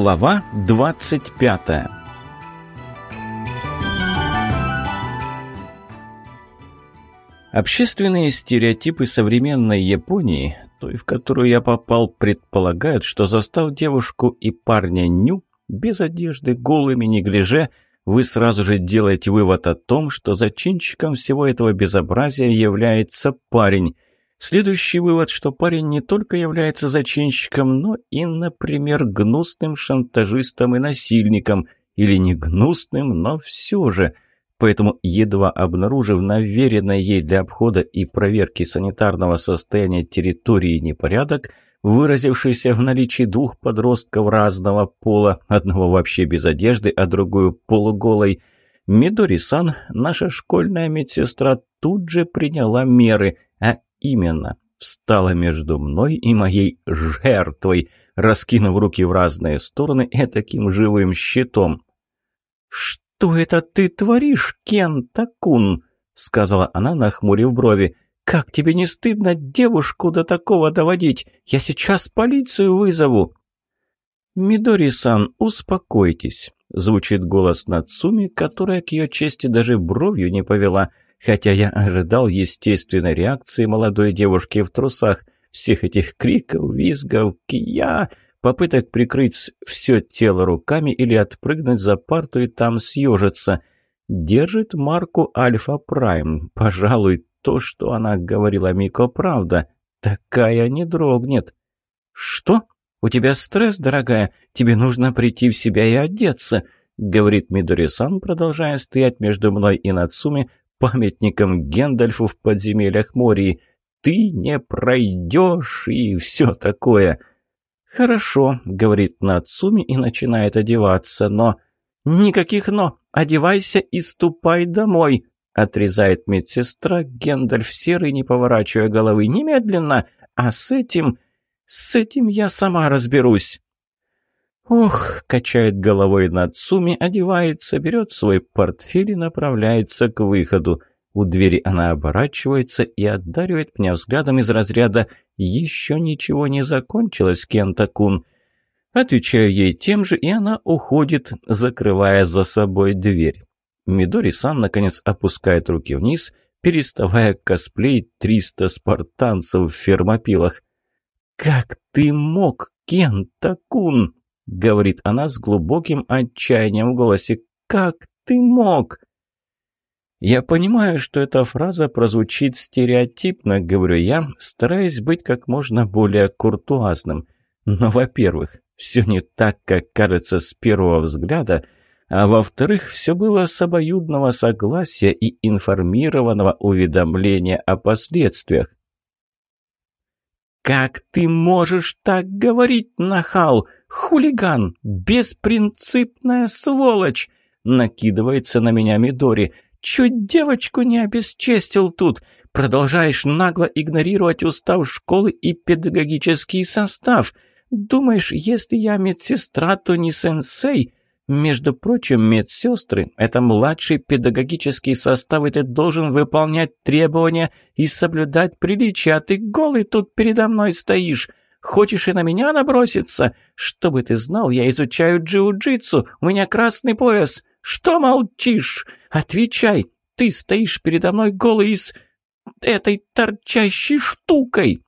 Глава 25 Общественные стереотипы современной Японии, той, в которую я попал, предполагают, что застал девушку и парня ню, без одежды, голыми, неглиже, вы сразу же делаете вывод о том, что зачинщиком всего этого безобразия является парень – Следующий вывод, что парень не только является зачинщиком, но и, например, гнусным шантажистом и насильником, или не гнусным, но все же. Поэтому, едва обнаружив наверенное ей для обхода и проверки санитарного состояния территории непорядок, выразившийся в наличии двух подростков разного пола, одного вообще без одежды, а другую полуголой, Мидори-сан, наша школьная медсестра, тут же приняла меры, а именно встала между мной и моей жертвой, раскинув руки в разные стороны и таким живым щитом. «Что это ты творишь, Кента-кун?» — сказала она, нахмурив брови. «Как тебе не стыдно девушку до такого доводить? Я сейчас полицию вызову!» «Мидори-сан, успокойтесь!» — звучит голос Нацуми, которая к ее чести даже бровью не повела — хотя я ожидал естественной реакции молодой девушки в трусах, всех этих криков, визгов, кия, попыток прикрыть все тело руками или отпрыгнуть за парту и там съежиться. Держит марку Альфа Прайм. Пожалуй, то, что она говорила Мико, правда. Такая не дрогнет. «Что? У тебя стресс, дорогая? Тебе нужно прийти в себя и одеться», — говорит Мидори-сан, продолжая стоять между мной и Нацуми, памятником Гендальфу в подземельях Мории. Ты не пройдешь и все такое. Хорошо, говорит Нацуми и начинает одеваться, но... Никаких «но». Одевайся и ступай домой, отрезает медсестра Гендальф серый, не поворачивая головы. Немедленно, а с этим... С этим я сама разберусь. Ох, качает головой Нацуми, одевается, берет свой портфель и направляется к выходу. У двери она оборачивается и отдаривает меня взглядом из разряда «Еще ничего не закончилось, Кента-кун». Отвечаю ей тем же, и она уходит, закрывая за собой дверь. Мидори-сан, наконец, опускает руки вниз, переставая косплей 300 спартанцев в фермопилах. «Как ты мог, Кента-кун?» — говорит она с глубоким отчаянием в голосе. «Как ты мог?» Я понимаю, что эта фраза прозвучит стереотипно, говорю я, стараясь быть как можно более куртуазным. Но, во-первых, все не так, как кажется с первого взгляда, а во-вторых, все было с обоюдного согласия и информированного уведомления о последствиях. «Как ты можешь так говорить, нахал?» Хулиган! Беспринципная сволочь!» Накидывается на меня Мидори. «Чуть девочку не обесчестил тут! Продолжаешь нагло игнорировать устав школы и педагогический состав! Думаешь, если я медсестра, то не сенсей?» Между прочим, медсестры – это младший педагогический состав, и ты должен выполнять требования и соблюдать приличия, а ты голый тут передо мной стоишь. Хочешь и на меня наброситься? Чтобы ты знал, я изучаю джиу-джитсу, у меня красный пояс. Что молчишь? Отвечай, ты стоишь передо мной голый с этой торчащей штукой.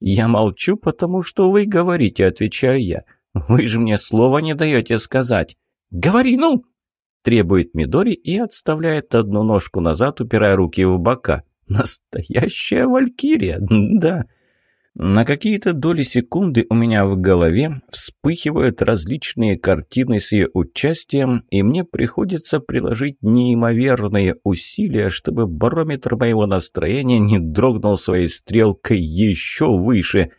Я молчу, потому что вы говорите, отвечаю я. Вы же мне слова не даете сказать. Говори, ну! Требует Мидори и отставляет одну ножку назад, упирая руки в бока. Настоящая валькирия, да. На какие-то доли секунды у меня в голове вспыхивают различные картины с ее участием, и мне приходится приложить неимоверные усилия, чтобы барометр моего настроения не дрогнул своей стрелкой еще выше.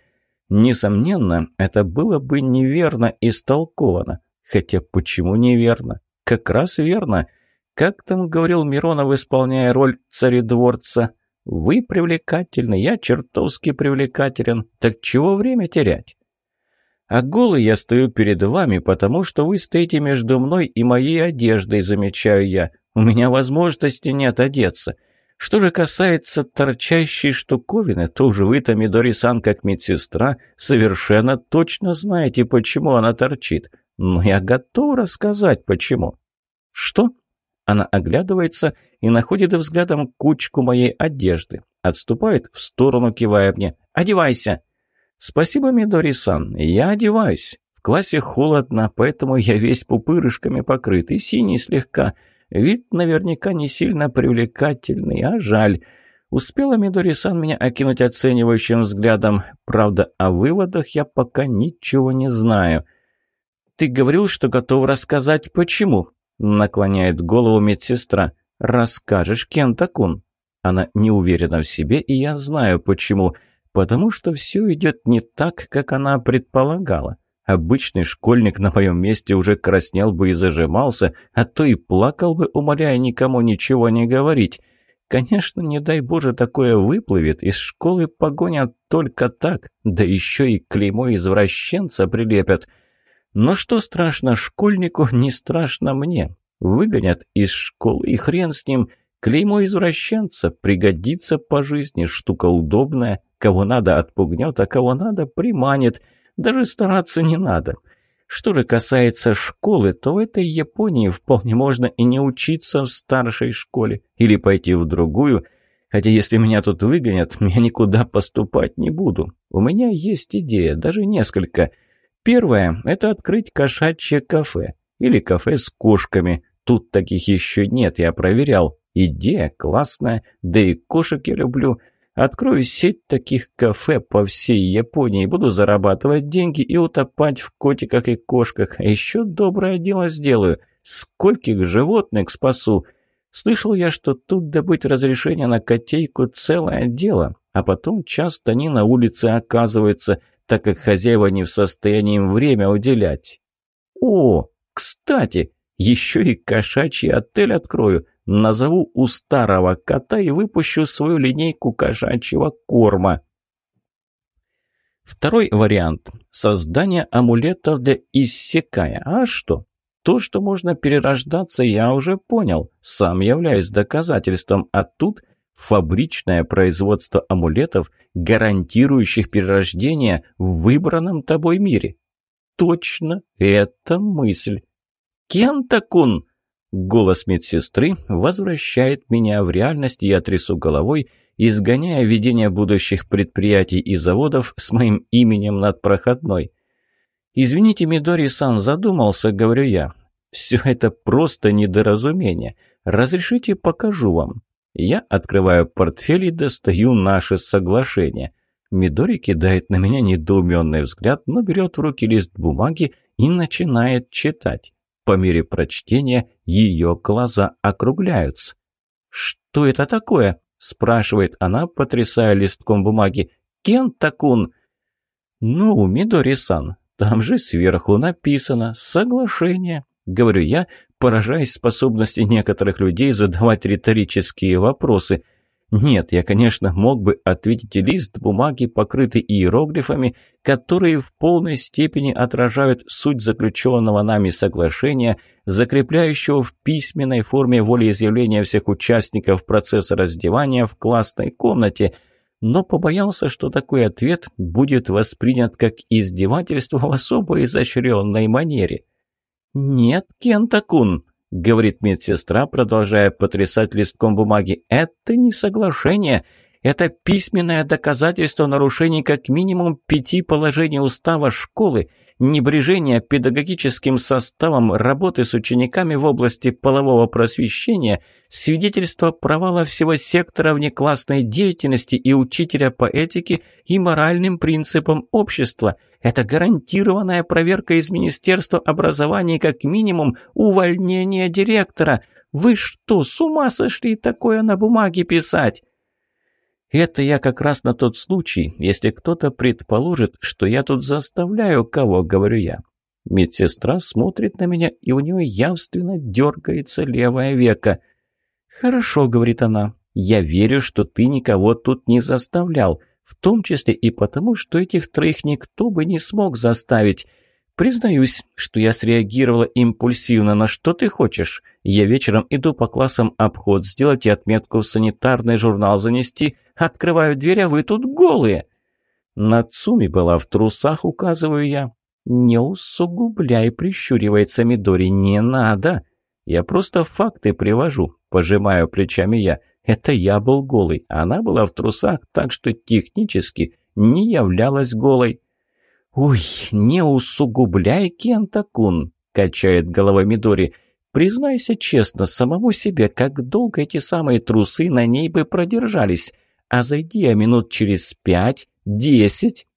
Несомненно, это было бы неверно истолковано. Хотя почему неверно? Как раз верно. Как там говорил Миронов, исполняя роль царедворца – вы привлекательны, я чертовски привлекателен. Так чего время терять? А голый я стою перед вами, потому что вы стоите между мной и моей одеждой, замечаю я. У меня возможности нет одеться. Что же касается торчащей штуковины, то уже вы-то, Мидори-сан, как медсестра, совершенно точно знаете, почему она торчит. Но я готов рассказать, почему. Что? Она оглядывается и находит взглядом кучку моей одежды. Отступает в сторону, кивая мне. «Одевайся!» «Спасибо, Мидори-сан, я одеваюсь. В классе холодно, поэтому я весь пупырышками покрыт и синий слегка. Вид наверняка не сильно привлекательный, а жаль». Успела Мидори-сан меня окинуть оценивающим взглядом. Правда, о выводах я пока ничего не знаю. «Ты говорил, что готов рассказать, почему?» Наклоняет голову медсестра. «Расскажешь, Кента-кун?» Она не уверена в себе, и я знаю почему. Потому что все идет не так, как она предполагала. Обычный школьник на моем месте уже краснел бы и зажимался, а то и плакал бы, умоляя никому ничего не говорить. Конечно, не дай боже, такое выплывет, из школы погонят только так, да еще и клеймо извращенца прилепят. Но что страшно школьнику, не страшно мне. Выгонят из школы, и хрен с ним. Клеймо извращенца пригодится по жизни, штука удобная. Кого надо отпугнет, а кого надо приманит. Даже стараться не надо. Что же касается школы, то в этой Японии вполне можно и не учиться в старшей школе или пойти в другую. Хотя если меня тут выгонят, я никуда поступать не буду. У меня есть идея, даже несколько – Первое – это открыть кошачье кафе или кафе с кошками. Тут таких еще нет, я проверял. Идея классная, да и кошек я люблю. Открою сеть таких кафе по всей Японии, буду зарабатывать деньги и утопать в котиках и кошках. А еще доброе дело сделаю. Скольких животных спасу. Слышал я, что тут добыть разрешение на котейку целое дело, а потом часто они на улице оказываются, так как хозяева не в состоянии им время уделять. О, кстати, еще и кошачий отель открою. Назову у старого кота и выпущу свою линейку кошачьего корма. Второй вариант – создание амулетов для иссякая. А что? То, что можно перерождаться, я уже понял. Сам являюсь доказательством, а тут фабричное производство амулетов, гарантирующих перерождение в выбранном тобой мире. Точно, это мысль. Кентакун! Голос медсестры возвращает меня в реальность, я трясу головой, изгоняя видение будущих предприятий и заводов с моим именем над проходной. «Извините, Мидори-сан, задумался», — говорю я. «Все это просто недоразумение. Разрешите, покажу вам». Я открываю портфель и достаю наше соглашение. Мидори кидает на меня недоуменный взгляд, но берет в руки лист бумаги и начинает читать. По мере прочтения ее глаза округляются. «Что это такое?» – спрашивает она, потрясая листком бумаги. «Кентакун!» «Ну, Мидори-сан, там же сверху написано «Соглашение» говорю я, поражаясь способности некоторых людей задавать риторические вопросы. Нет, я, конечно, мог бы ответить лист бумаги, покрытый иероглифами, которые в полной степени отражают суть заключенного нами соглашения, закрепляющего в письменной форме волеизъявления всех участников процесса раздевания в классной комнате – но побоялся, что такой ответ будет воспринят как издевательство в особо изощренной манере. «Нет, Кентакун, — говорит медсестра, продолжая потрясать листком бумаги, — «это не соглашение». Это письменное доказательство нарушений как минимум пяти положений устава школы небрежение педагогическим составом работы с учениками в области полового просвещения, свидетельство провала всего сектора внеклассной деятельности и учителя по этике и моральным принципам общества. Это гарантированная проверка из Министерства образования как минимум увольнение директора. Вы что, с ума сошли такое на бумаге писать? Это я как раз на тот случай, если кто-то предположит, что я тут заставляю кого, говорю я. Медсестра смотрит на меня, и у нее явственно дергается левое веко. «Хорошо», — говорит она, — «я верю, что ты никого тут не заставлял, в том числе и потому, что этих троих никто бы не смог заставить. Признаюсь, что я среагировала импульсивно, на что ты хочешь. Я вечером иду по классам обход сделать и отметку в санитарный журнал занести». Открываю дверь, а вы тут голые!» «Нацуми была в трусах, указываю я». «Не усугубляй», — прищуривается Мидори, — «не надо. Я просто факты привожу», — пожимаю плечами я. «Это я был голый, она была в трусах, так что технически не являлась голой». Ой, не усугубляй, Кентакун», — качает головой Мидори. «Признайся честно самому себе, как долго эти самые трусы на ней бы продержались» а зайди я минут через пять, десять».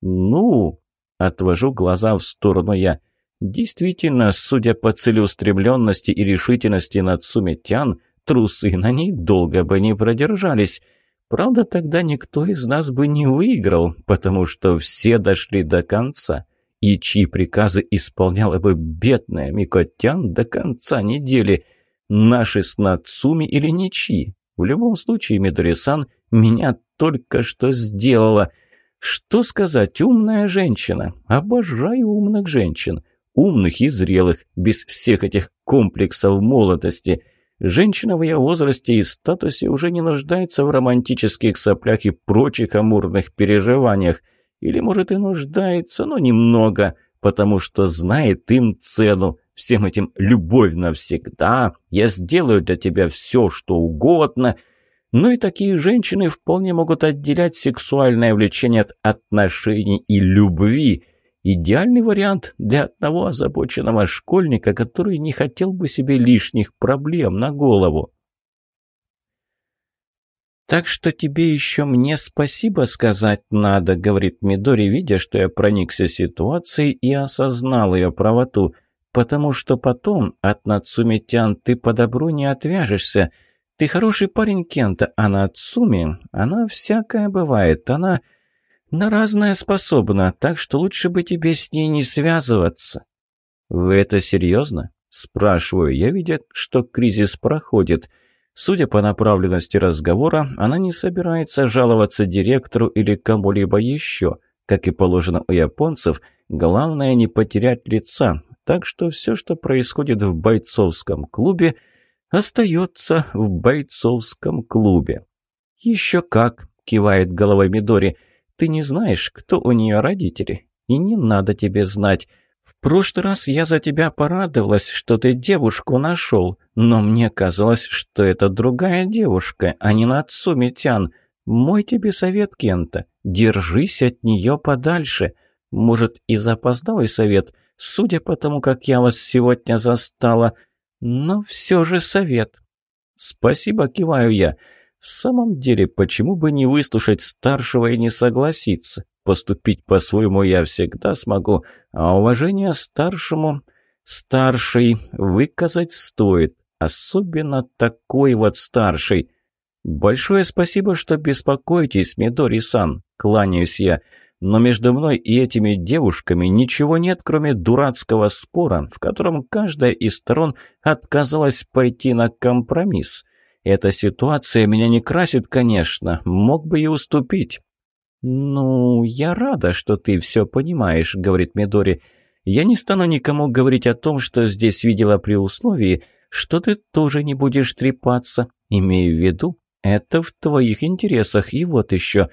«Ну?» – отвожу глаза в сторону я. «Действительно, судя по целеустремленности и решительности Нацуметян, трусы на ней долго бы не продержались». Правда, тогда никто из нас бы не выиграл, потому что все дошли до конца, и чьи приказы исполняла бы бедная Микотян до конца недели, наши с Нацуми или ничьи. В любом случае, Мидорисан меня только что сделала. Что сказать, умная женщина. Обожаю умных женщин. Умных и зрелых, без всех этих комплексов молодости. Женщина в ее возрасте и статусе уже не нуждается в романтических соплях и прочих амурных переживаниях. Или, может, и нуждается, но немного, потому что знает им цену. Всем этим «любовь навсегда», «я сделаю для тебя все, что угодно», ну и такие женщины вполне могут отделять сексуальное влечение от отношений и любви. Идеальный вариант для одного озабоченного школьника, который не хотел бы себе лишних проблем на голову. «Так что тебе еще мне спасибо сказать надо», — говорит Мидори, видя, что я проникся ситуацией и осознал ее правоту, «потому что потом от Нацумитян ты по добру не отвяжешься». Ты хороший парень, Кента, а на Ацуми она всякая бывает, она на разное способна, так что лучше бы тебе с ней не связываться». «Вы это серьезно?» – спрашиваю я, видя, что кризис проходит. Судя по направленности разговора, она не собирается жаловаться директору или кому-либо еще. Как и положено у японцев, главное не потерять лица, так что все, что происходит в бойцовском клубе – остается в бойцовском клубе. «Еще как!» – кивает головой Мидори. «Ты не знаешь, кто у нее родители, и не надо тебе знать. В прошлый раз я за тебя порадовалась, что ты девушку нашел, но мне казалось, что это другая девушка, а не Нацуми Тян. Мой тебе совет, Кента, держись от нее подальше. Может, и запоздалый совет, судя по тому, как я вас сегодня застала – но все же совет. Спасибо, киваю я. В самом деле, почему бы не выслушать старшего и не согласиться? Поступить по-своему я всегда смогу, а уважение старшему... Старший выказать стоит, особенно такой вот старший. Большое спасибо, что беспокоитесь, Мидори-сан, кланяюсь я но между мной и этими девушками ничего нет, кроме дурацкого спора, в котором каждая из сторон отказалась пойти на компромисс. Эта ситуация меня не красит, конечно, мог бы и уступить. «Ну, я рада, что ты все понимаешь», — говорит Мидори. «Я не стану никому говорить о том, что здесь видела при условии, что ты тоже не будешь трепаться. Имею в виду, это в твоих интересах, и вот еще...»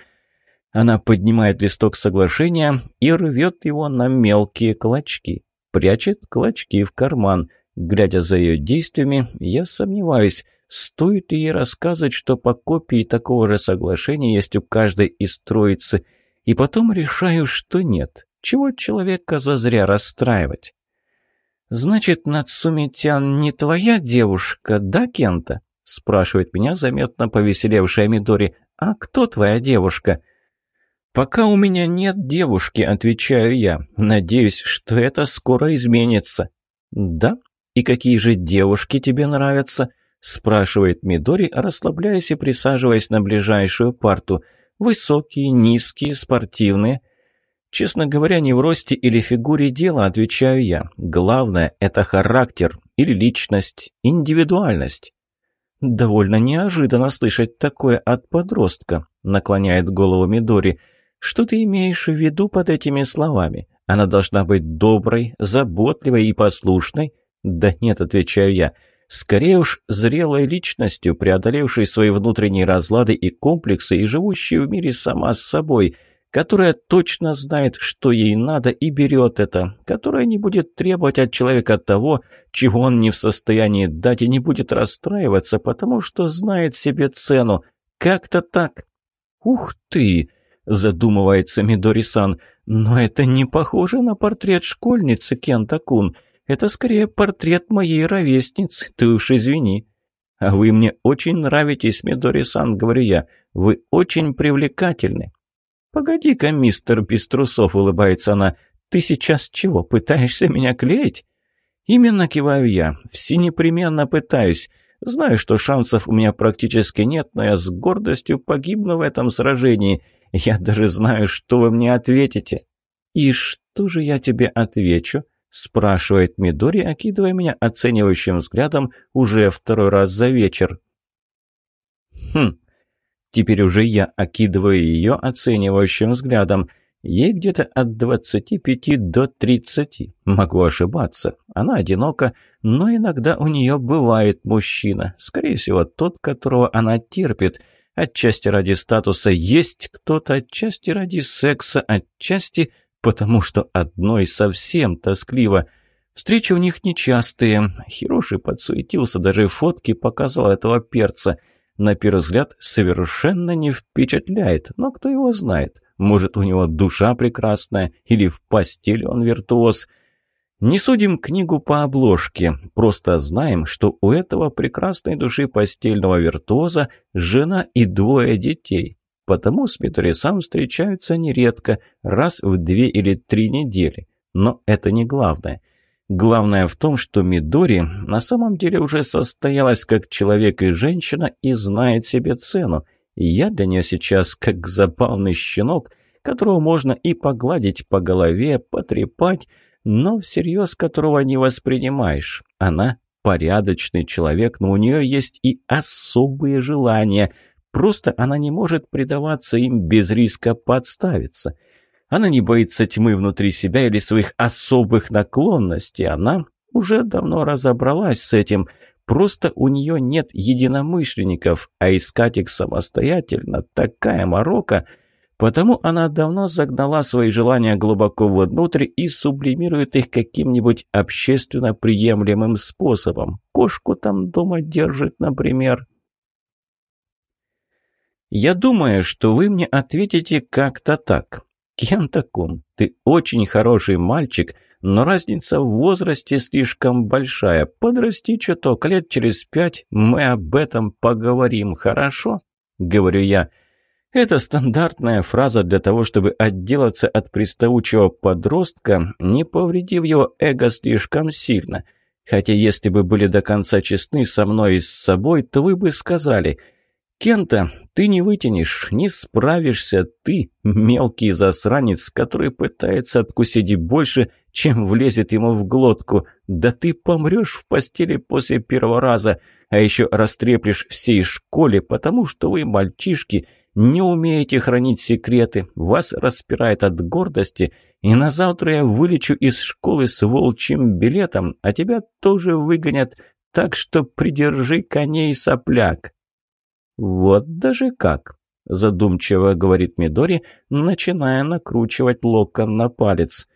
Она поднимает листок соглашения и рвет его на мелкие клочки. Прячет клочки в карман. Глядя за ее действиями, я сомневаюсь, стоит ли ей рассказывать, что по копии такого же соглашения есть у каждой из троицы. И потом решаю, что нет. Чего человека зазря расстраивать? «Значит, Нацумитян не твоя девушка, да, Кента?» спрашивает меня заметно повеселевшая Мидори. «А кто твоя девушка?» «Пока у меня нет девушки», — отвечаю я. «Надеюсь, что это скоро изменится». «Да? И какие же девушки тебе нравятся?» — спрашивает Мидори, расслабляясь и присаживаясь на ближайшую парту. «Высокие, низкие, спортивные». «Честно говоря, не в росте или фигуре дела», — отвечаю я. «Главное — это характер или личность, индивидуальность». «Довольно неожиданно слышать такое от подростка», — наклоняет голову Мидори. «Мидори». Что ты имеешь в виду под этими словами? Она должна быть доброй, заботливой и послушной? Да нет, отвечаю я. Скорее уж, зрелой личностью, преодолевшей свои внутренние разлады и комплексы и живущей в мире сама с собой – которая точно знает, что ей надо и берет это, которая не будет требовать от человека того, чего он не в состоянии дать и не будет расстраиваться, потому что знает себе цену. Как-то так. Ух ты! — задумывается Мидори-сан. «Но это не похоже на портрет школьницы Кента-кун. Это скорее портрет моей ровесницы, ты уж извини». «А вы мне очень нравитесь, Мидори-сан», — говорю я. «Вы очень привлекательны». «Погоди-ка, мистер трусов — улыбается она. «Ты сейчас чего, пытаешься меня клеить?» «Именно киваю я. Все непременно пытаюсь. Знаю, что шансов у меня практически нет, но я с гордостью погибну в этом сражении. Я даже знаю, что вы мне ответите». «И что же я тебе отвечу?» – спрашивает Мидори, окидывая меня оценивающим взглядом уже второй раз за вечер. «Хм, Теперь уже я окидываю ее оценивающим взглядом. Ей где-то от 25 до 30. Могу ошибаться. Она одинока, но иногда у нее бывает мужчина. Скорее всего, тот, которого она терпит. Отчасти ради статуса есть кто-то, отчасти ради секса, отчасти потому, что одной совсем тоскливо. Встречи у них нечастые. Хироши подсуетился, даже фотки показал этого перца. На первый взгляд совершенно не впечатляет, но кто его знает. Может, у него душа прекрасная, или в постели он виртуоз – не судим книгу по обложке, просто знаем, что у этого прекрасной души постельного виртуоза жена и двое детей. Потому с сам встречаются нередко, раз в две или три недели. Но это не главное. Главное в том, что Мидори на самом деле уже состоялась как человек и женщина и знает себе цену. Я для нее сейчас как забавный щенок, которого можно и погладить по голове, потрепать, но всерьез которого не воспринимаешь. Она порядочный человек, но у нее есть и особые желания. Просто она не может предаваться им без риска подставиться. Она не боится тьмы внутри себя или своих особых наклонностей. Она уже давно разобралась с этим. Просто у нее нет единомышленников, а искать их самостоятельно – такая морока – Потому она давно загнала свои желания глубоко внутрь и сублимирует их каким-нибудь общественно приемлемым способом. Кошку там дома держит, например. «Я думаю, что вы мне ответите как-то так. Кентакун, ты очень хороший мальчик, но разница в возрасте слишком большая. Подрасти чуток, лет через пять мы об этом поговорим, хорошо?» — говорю я. «Хорошо». Это стандартная фраза для того, чтобы отделаться от приставучего подростка, не повредив его эго слишком сильно. Хотя если бы были до конца честны со мной и с собой, то вы бы сказали «Кента, ты не вытянешь, не справишься, ты мелкий засранец, который пытается откусить больше, чем влезет ему в глотку. Да ты помрешь в постели после первого раза, а еще растреплешь всей школе, потому что вы мальчишки» Не умеете хранить секреты, вас распирает от гордости, и на завтра я вылечу из школы с волчьим билетом, а тебя тоже выгонят, так что придержи коней, сопляк». «Вот даже как!» – задумчиво говорит Мидори, начиная накручивать локон на палец.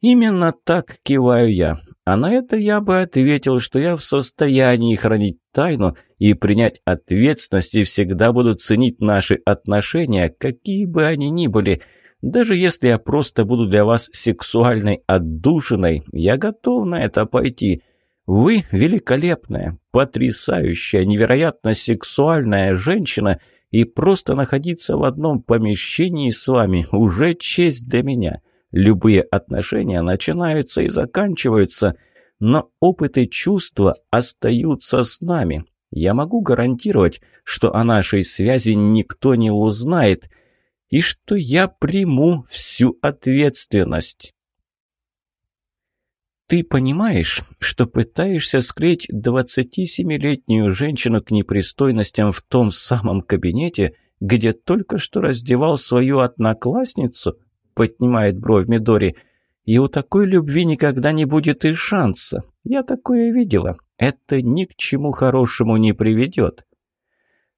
«Именно так киваю я. А на это я бы ответил, что я в состоянии хранить тайну – и принять ответственность и всегда будут ценить наши отношения, какие бы они ни были. Даже если я просто буду для вас сексуальной отдушиной, я готов на это пойти. Вы великолепная, потрясающая, невероятно сексуальная женщина, и просто находиться в одном помещении с вами уже честь для меня. Любые отношения начинаются и заканчиваются, но опыт и чувства остаются с нами. Я могу гарантировать, что о нашей связи никто не узнает и что я приму всю ответственность. Ты понимаешь, что пытаешься склеить 27-летнюю женщину к непристойностям в том самом кабинете, где только что раздевал свою одноклассницу? Поднимает бровь Мидори. И у такой любви никогда не будет и шанса. Я такое видела это ни к чему хорошему не приведет.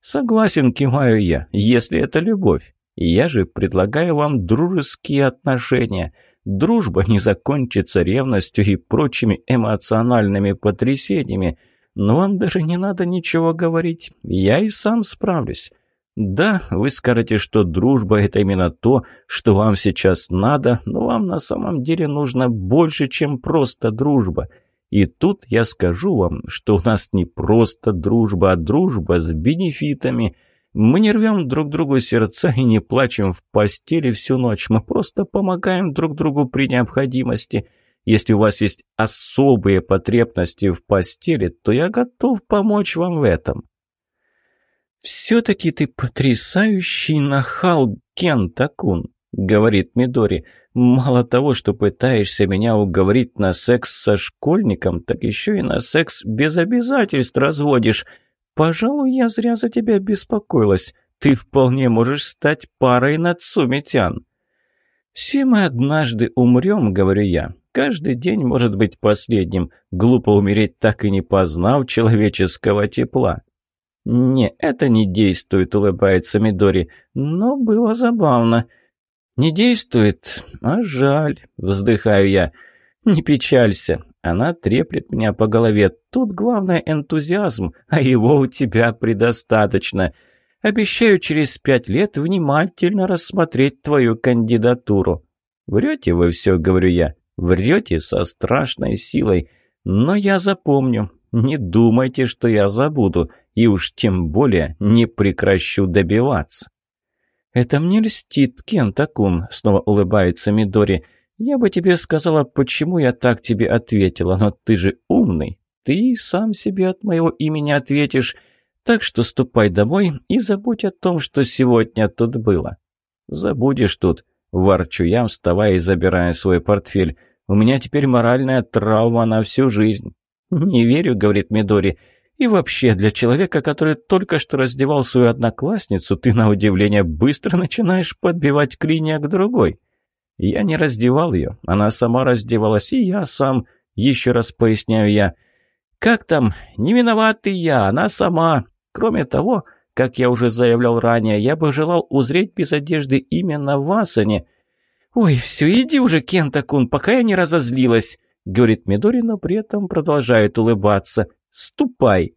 Согласен, киваю я, если это любовь. Я же предлагаю вам дружеские отношения. Дружба не закончится ревностью и прочими эмоциональными потрясениями. Но вам даже не надо ничего говорить. Я и сам справлюсь. Да, вы скажете, что дружба – это именно то, что вам сейчас надо, но вам на самом деле нужно больше, чем просто дружба – и тут я скажу вам, что у нас не просто дружба, а дружба с бенефитами. Мы не рвем друг другу сердца и не плачем в постели всю ночь. Мы просто помогаем друг другу при необходимости. Если у вас есть особые потребности в постели, то я готов помочь вам в этом. «Все-таки ты потрясающий нахал, Кентакун», — говорит Мидори. Мало того, что пытаешься меня уговорить на секс со школьником, так еще и на секс без обязательств разводишь. Пожалуй, я зря за тебя беспокоилась. Ты вполне можешь стать парой над Нацумитян. «Все мы однажды умрем», — говорю я. «Каждый день может быть последним. Глупо умереть, так и не познав человеческого тепла». «Не, это не действует», — улыбается Мидори. «Но было забавно». «Не действует? А жаль», — вздыхаю я. «Не печалься. Она треплет меня по голове. Тут главное энтузиазм, а его у тебя предостаточно. Обещаю через пять лет внимательно рассмотреть твою кандидатуру». «Врете вы все», — говорю я. «Врете со страшной силой. Но я запомню. Не думайте, что я забуду, и уж тем более не прекращу добиваться». «Это мне льстит, Кентакун», — снова улыбается Мидори. «Я бы тебе сказала, почему я так тебе ответила, но ты же умный. Ты сам себе от моего имени ответишь. Так что ступай домой и забудь о том, что сегодня тут было». «Забудешь тут», — ворчу я, вставая и забирая свой портфель. «У меня теперь моральная травма на всю жизнь». «Не верю», — говорит Мидори, — и вообще, для человека, который только что раздевал свою одноклассницу, ты, на удивление, быстро начинаешь подбивать клинья к другой. Я не раздевал ее, она сама раздевалась, и я сам, еще раз поясняю я. Как там, не виноват и я, она сама. Кроме того, как я уже заявлял ранее, я бы желал узреть без одежды именно вас, а не... «Ой, все, иди уже, Кента-кун, пока я не разозлилась», — говорит Мидори, но при этом продолжает улыбаться. Ступай!»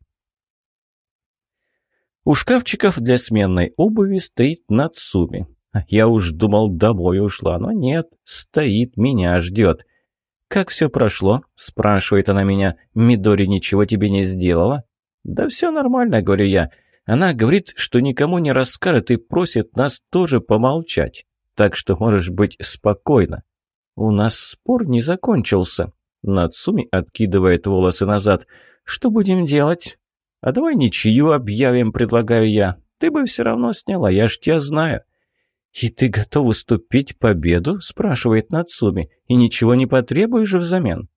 У шкафчиков для сменной обуви стоит Нацуми. Я уж думал, домой ушла, но нет, стоит, меня ждет. «Как все прошло?» – спрашивает она меня. «Мидори ничего тебе не сделала?» «Да все нормально», – говорю я. Она говорит, что никому не расскажет и просит нас тоже помолчать. Так что можешь быть спокойно. У нас спор не закончился. Нацуми откидывает волосы назад. «Что будем делать?» «А давай ничью объявим», — предлагаю я. «Ты бы все равно сняла, я ж тебя знаю». «И ты готов уступить победу?» — спрашивает Нацуми. «И ничего не потребуешь взамен?»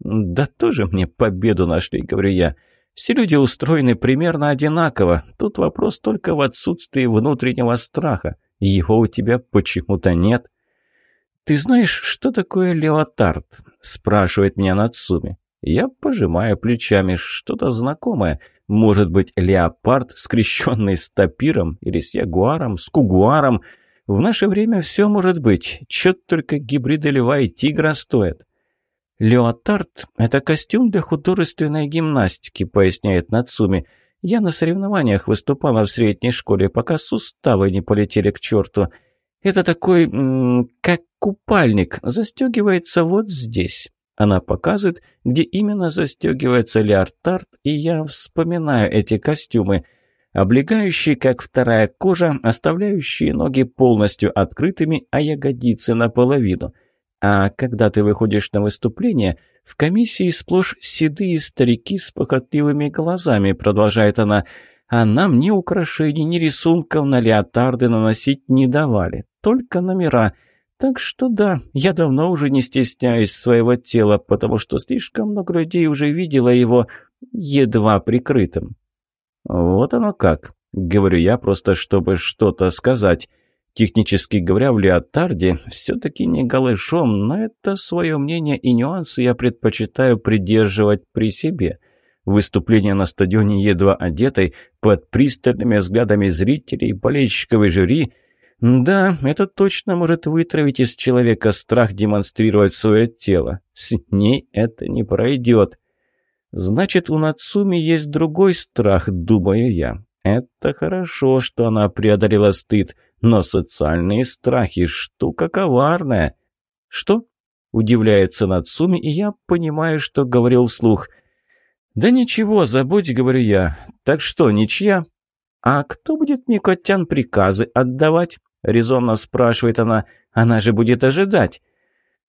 «Да тоже мне победу нашли», — говорю я. «Все люди устроены примерно одинаково. Тут вопрос только в отсутствии внутреннего страха. Его у тебя почему-то нет». «Ты знаешь, что такое леотард?» – спрашивает меня Нацуми. Я пожимаю плечами, что-то знакомое. Может быть, леопард, скрещенный с тапиром или с ягуаром, с кугуаром. В наше время все может быть. Чё только гибриды льва и тигра стоят. «Леотард – это костюм для художественной гимнастики», – поясняет Нацуми. «Я на соревнованиях выступала в средней школе, пока суставы не полетели к черту. Это такой, как Купальник застегивается вот здесь. Она показывает, где именно застегивается леотард, и я вспоминаю эти костюмы. Облегающие, как вторая кожа, оставляющие ноги полностью открытыми, а ягодицы наполовину. А когда ты выходишь на выступление, в комиссии сплошь седые старики с похотливыми глазами, продолжает она, а нам ни украшений, ни рисунков на леотарды наносить не давали, только номера — так что да, я давно уже не стесняюсь своего тела, потому что слишком много людей уже видела его едва прикрытым. Вот оно как. Говорю я просто, чтобы что-то сказать. Технически говоря, в леотарде все-таки не голышом, но это свое мнение и нюансы я предпочитаю придерживать при себе. Выступление на стадионе едва одетой, под пристальными взглядами зрителей, болельщиков и жюри – да, это точно может вытравить из человека страх демонстрировать свое тело. С ней это не пройдет. Значит, у Нацуми есть другой страх, думаю я. Это хорошо, что она преодолела стыд, но социальные страхи – штука коварная. Что? Удивляется Нацуми, и я понимаю, что говорил вслух. Да ничего, забудь, говорю я. Так что, ничья? А кто будет Микотян приказы отдавать? – резонно спрашивает она. «Она же будет ожидать».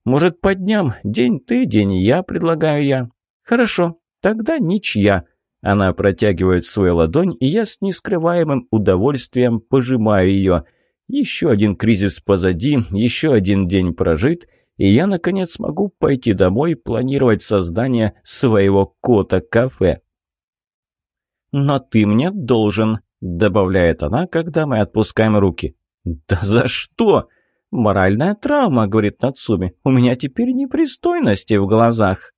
«Может, по дням? День ты, день я», – предлагаю я. «Хорошо, тогда ничья». Она протягивает свою ладонь, и я с нескрываемым удовольствием пожимаю ее. Еще один кризис позади, еще один день прожит, и я, наконец, могу пойти домой планировать создание своего кота-кафе. «Но ты мне должен», – добавляет она, когда мы отпускаем руки. «Да за что?» «Моральная травма», — говорит Нацуми. «У меня теперь непристойности в глазах».